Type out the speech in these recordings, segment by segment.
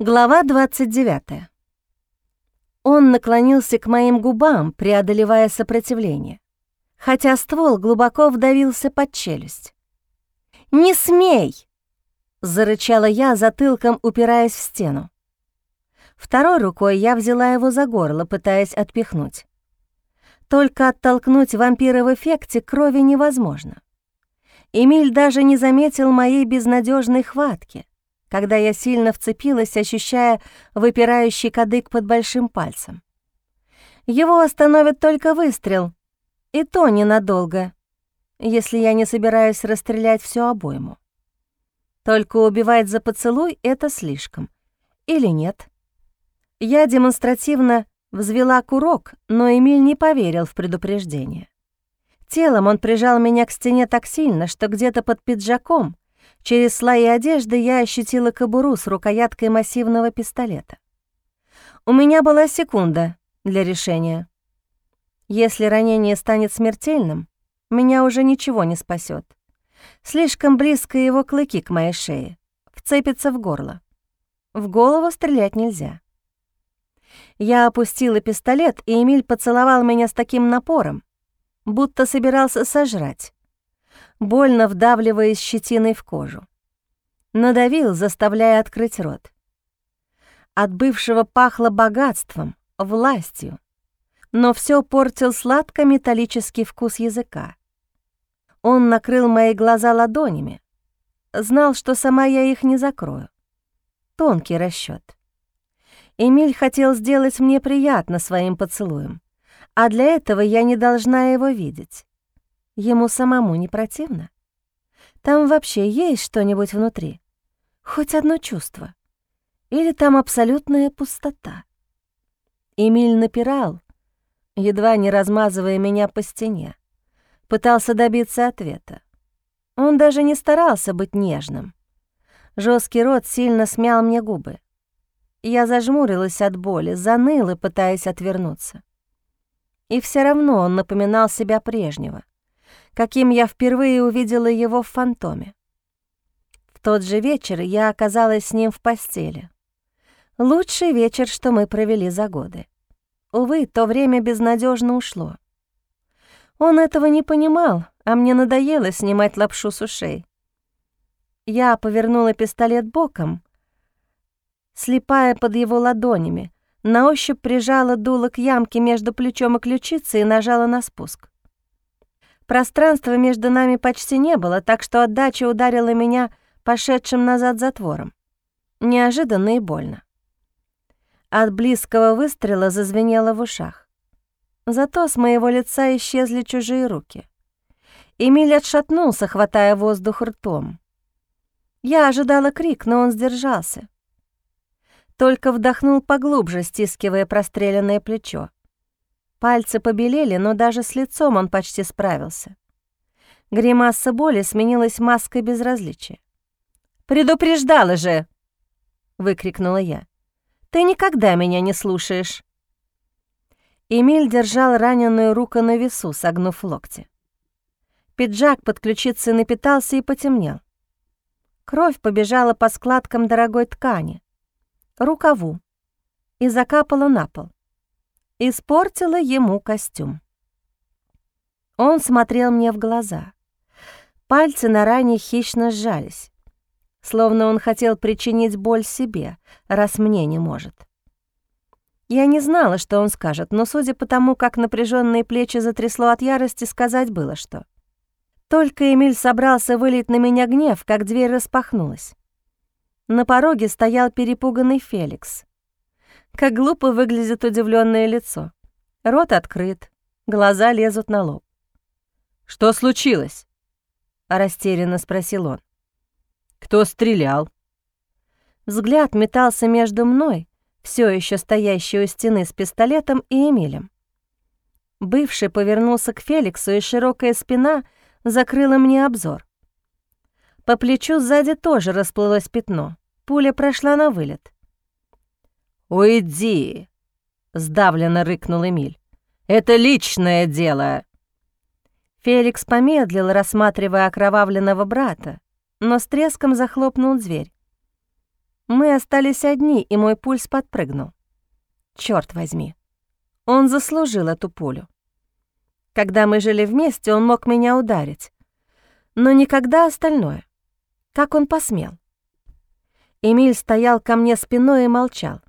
Глава 29. Он наклонился к моим губам, преодолевая сопротивление, хотя ствол глубоко вдавился под челюсть. «Не смей!» — зарычала я, затылком упираясь в стену. Второй рукой я взяла его за горло, пытаясь отпихнуть. Только оттолкнуть вампира в эффекте крови невозможно. Эмиль даже не заметил моей безнадежной хватки, когда я сильно вцепилась, ощущая выпирающий кадык под большим пальцем. Его остановит только выстрел, и то ненадолго, если я не собираюсь расстрелять всю обойму. Только убивать за поцелуй — это слишком. Или нет? Я демонстративно взвела курок, но Эмиль не поверил в предупреждение. Телом он прижал меня к стене так сильно, что где-то под пиджаком, через слои одежды, я ощутила кобуру с рукояткой массивного пистолета. У меня была секунда для решения. Если ранение станет смертельным, меня уже ничего не спасет. Слишком близко его клыки к моей шее, вцепится в горло. В голову стрелять нельзя. Я опустила пистолет, и Эмиль поцеловал меня с таким напором, будто собирался сожрать, больно вдавливаясь щетиной в кожу. Надавил, заставляя открыть рот. От бывшего пахло богатством, властью, но все портил сладко-металлический вкус языка. Он накрыл мои глаза ладонями, знал, что сама я их не закрою. Тонкий расчет. Эмиль хотел сделать мне приятно своим поцелуем, а для этого я не должна его видеть. Ему самому не противно? Там вообще есть что-нибудь внутри? Хоть одно чувство? Или там абсолютная пустота? Эмиль напирал, едва не размазывая меня по стене. Пытался добиться ответа. Он даже не старался быть нежным. Жесткий рот сильно смял мне губы. Я зажмурилась от боли, заныла, пытаясь отвернуться. И все равно он напоминал себя прежнего, каким я впервые увидела его в фантоме. В тот же вечер я оказалась с ним в постели. Лучший вечер, что мы провели за годы. Увы, то время безнадежно ушло. Он этого не понимал, а мне надоело снимать лапшу с ушей. Я повернула пистолет боком, слепая под его ладонями, на ощупь прижала дуло к ямке между плечом и ключицей и нажала на спуск. Пространства между нами почти не было, так что отдача ударила меня пошедшим назад затвором. Неожиданно и больно. От близкого выстрела зазвенело в ушах. Зато с моего лица исчезли чужие руки. Эмиль отшатнулся, хватая воздух ртом. Я ожидала крик, но он сдержался только вдохнул поглубже, стискивая простреленное плечо. Пальцы побелели, но даже с лицом он почти справился. Гримаса боли сменилась маской безразличия. «Предупреждала же!» — выкрикнула я. «Ты никогда меня не слушаешь!» Эмиль держал раненую руку на весу, согнув локти. Пиджак под ключицей напитался и потемнел. Кровь побежала по складкам дорогой ткани, рукаву и закапала на пол. Испортила ему костюм. Он смотрел мне в глаза. Пальцы на ране хищно сжались, словно он хотел причинить боль себе, раз мне не может. Я не знала, что он скажет, но, судя по тому, как напряженные плечи затрясло от ярости, сказать было что. Только Эмиль собрался вылить на меня гнев, как дверь распахнулась. На пороге стоял перепуганный Феликс. Как глупо выглядит удивленное лицо. Рот открыт, глаза лезут на лоб. «Что случилось?» — растерянно спросил он. «Кто стрелял?» Взгляд метался между мной, все еще стоящей у стены с пистолетом, и Эмилем. Бывший повернулся к Феликсу, и широкая спина закрыла мне обзор. По плечу сзади тоже расплылось пятно. Пуля прошла на вылет. «Уйди!» — сдавленно рыкнул Эмиль. «Это личное дело!» Феликс помедлил, рассматривая окровавленного брата, но с треском захлопнул дверь. Мы остались одни, и мой пульс подпрыгнул. Черт возьми, он заслужил эту пулю. Когда мы жили вместе, он мог меня ударить, но никогда остальное. Как он посмел? Эмиль стоял ко мне спиной и молчал.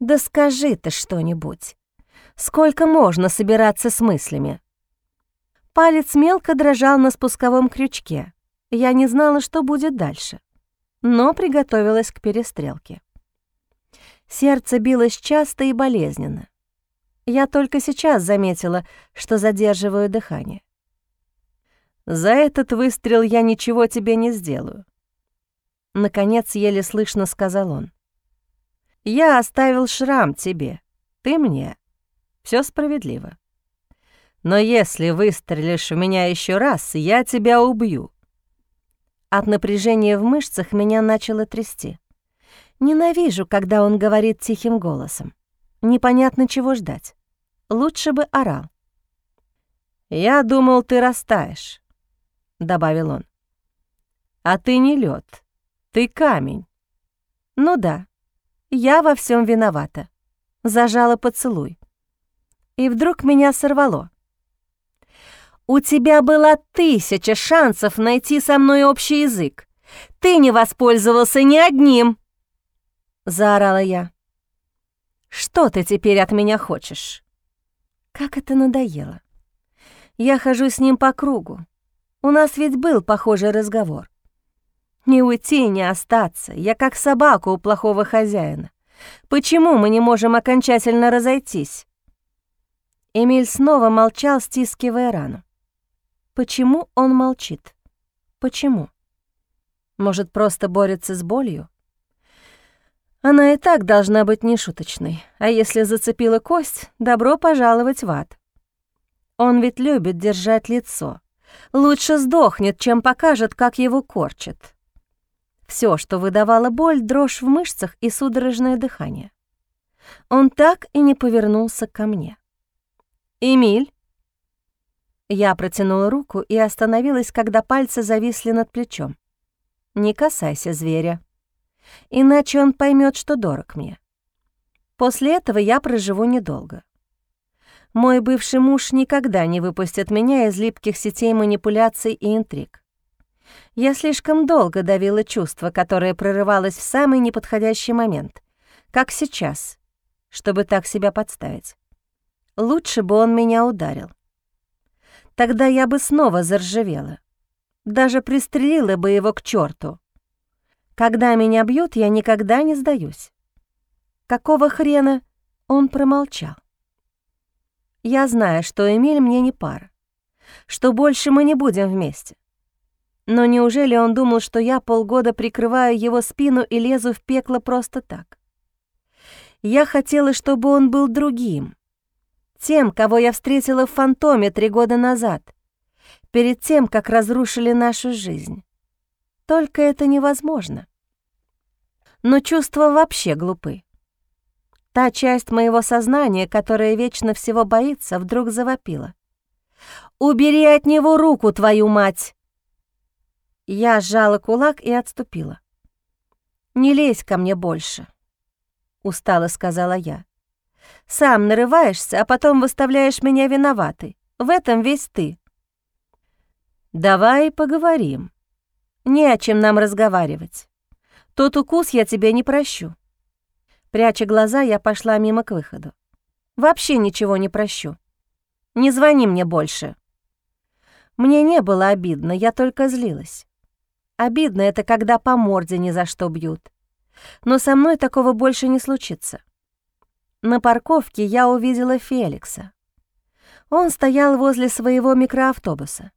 «Да скажи ты что-нибудь. Сколько можно собираться с мыслями?» Палец мелко дрожал на спусковом крючке. Я не знала, что будет дальше, но приготовилась к перестрелке. Сердце билось часто и болезненно. Я только сейчас заметила, что задерживаю дыхание. «За этот выстрел я ничего тебе не сделаю», — наконец еле слышно сказал он. «Я оставил шрам тебе, ты мне. Все справедливо. Но если выстрелишь в меня еще раз, я тебя убью». От напряжения в мышцах меня начало трясти. Ненавижу, когда он говорит тихим голосом. Непонятно, чего ждать. Лучше бы орал. «Я думал, ты растаешь», — добавил он. «А ты не лед, ты камень». «Ну да, я во всем виновата». Зажала поцелуй. И вдруг меня сорвало. У тебя было тысяча шансов найти со мной общий язык. Ты не воспользовался ни одним!» Заорала я. «Что ты теперь от меня хочешь?» Как это надоело. Я хожу с ним по кругу. У нас ведь был похожий разговор. Не уйти, не остаться. Я как собака у плохого хозяина. Почему мы не можем окончательно разойтись? Эмиль снова молчал, стискивая рану. Почему он молчит? Почему? Может, просто борется с болью? Она и так должна быть нешуточной, а если зацепила кость, добро пожаловать в ад. Он ведь любит держать лицо. Лучше сдохнет, чем покажет, как его корчит. Все, что выдавало боль, дрожь в мышцах и судорожное дыхание. Он так и не повернулся ко мне. «Эмиль?» Я протянула руку и остановилась, когда пальцы зависли над плечом. «Не касайся зверя, иначе он поймет, что дорог мне. После этого я проживу недолго. Мой бывший муж никогда не выпустит меня из липких сетей манипуляций и интриг. Я слишком долго давила чувство, которое прорывалось в самый неподходящий момент, как сейчас, чтобы так себя подставить. Лучше бы он меня ударил. Тогда я бы снова заржавела. Даже пристрелила бы его к черту. Когда меня бьют, я никогда не сдаюсь. Какого хрена он промолчал? Я знаю, что Эмиль мне не пара, что больше мы не будем вместе. Но неужели он думал, что я полгода прикрываю его спину и лезу в пекло просто так? Я хотела, чтобы он был другим, тем, кого я встретила в фантоме три года назад, перед тем, как разрушили нашу жизнь. Только это невозможно. Но чувства вообще глупы. Та часть моего сознания, которая вечно всего боится, вдруг завопила. «Убери от него руку, твою мать!» Я сжала кулак и отступила. «Не лезь ко мне больше», — устало сказала я. Сам нарываешься, а потом выставляешь меня виноватой. В этом весь ты. Давай поговорим. Не о чем нам разговаривать. Тот укус я тебе не прощу. Пряча глаза, я пошла мимо к выходу. Вообще ничего не прощу. Не звони мне больше. Мне не было обидно, я только злилась. Обидно — это когда по морде ни за что бьют. Но со мной такого больше не случится. На парковке я увидела Феликса. Он стоял возле своего микроавтобуса.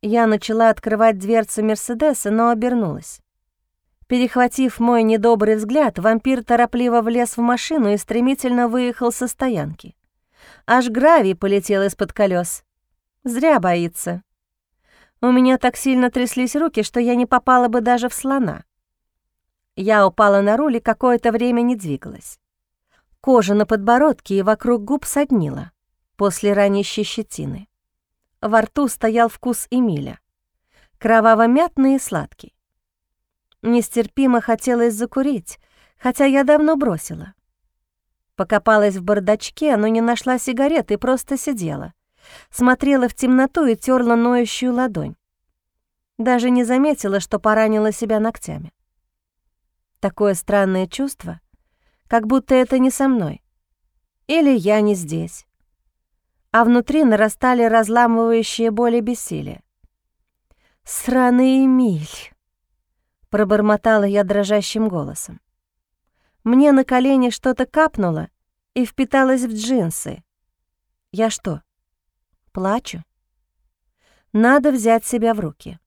Я начала открывать дверцу Мерседеса, но обернулась. Перехватив мой недобрый взгляд, вампир торопливо влез в машину и стремительно выехал со стоянки. Аж гравий полетел из-под колес. Зря боится. У меня так сильно тряслись руки, что я не попала бы даже в слона. Я упала на руль и какое-то время не двигалась. Кожа на подбородке и вокруг губ соднила после ранящей щетины. Во рту стоял вкус Эмиля, кроваво-мятный и сладкий. Нестерпимо хотелось закурить, хотя я давно бросила. Покопалась в бардачке, но не нашла сигарет и просто сидела. Смотрела в темноту и терла ноющую ладонь. Даже не заметила, что поранила себя ногтями. Такое странное чувство, как будто это не со мной. Или я не здесь. А внутри нарастали разламывающие боли бессилия. «Сраный Эмиль!» — пробормотала я дрожащим голосом. Мне на колени что-то капнуло и впиталось в джинсы. Я что, плачу? Надо взять себя в руки.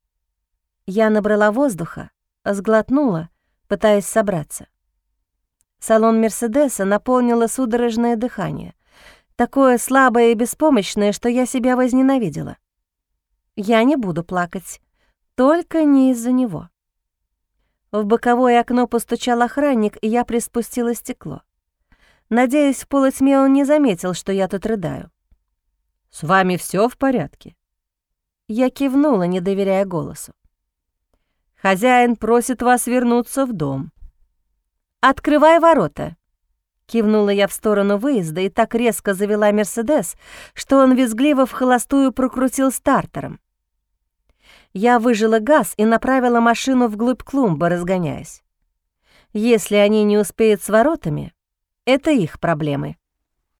Я набрала воздуха, сглотнула, пытаясь собраться. Салон Мерседеса наполнило судорожное дыхание, такое слабое и беспомощное, что я себя возненавидела. Я не буду плакать, только не из-за него. В боковое окно постучал охранник, и я приспустила стекло. Надеюсь, в полутьме он не заметил, что я тут рыдаю. «С вами все в порядке?» Я кивнула, не доверяя голосу. «Хозяин просит вас вернуться в дом». «Открывай ворота!» Кивнула я в сторону выезда и так резко завела «Мерседес», что он визгливо в холостую прокрутил стартером. Я выжила газ и направила машину вглубь клумбы, разгоняясь. Если они не успеют с воротами, это их проблемы.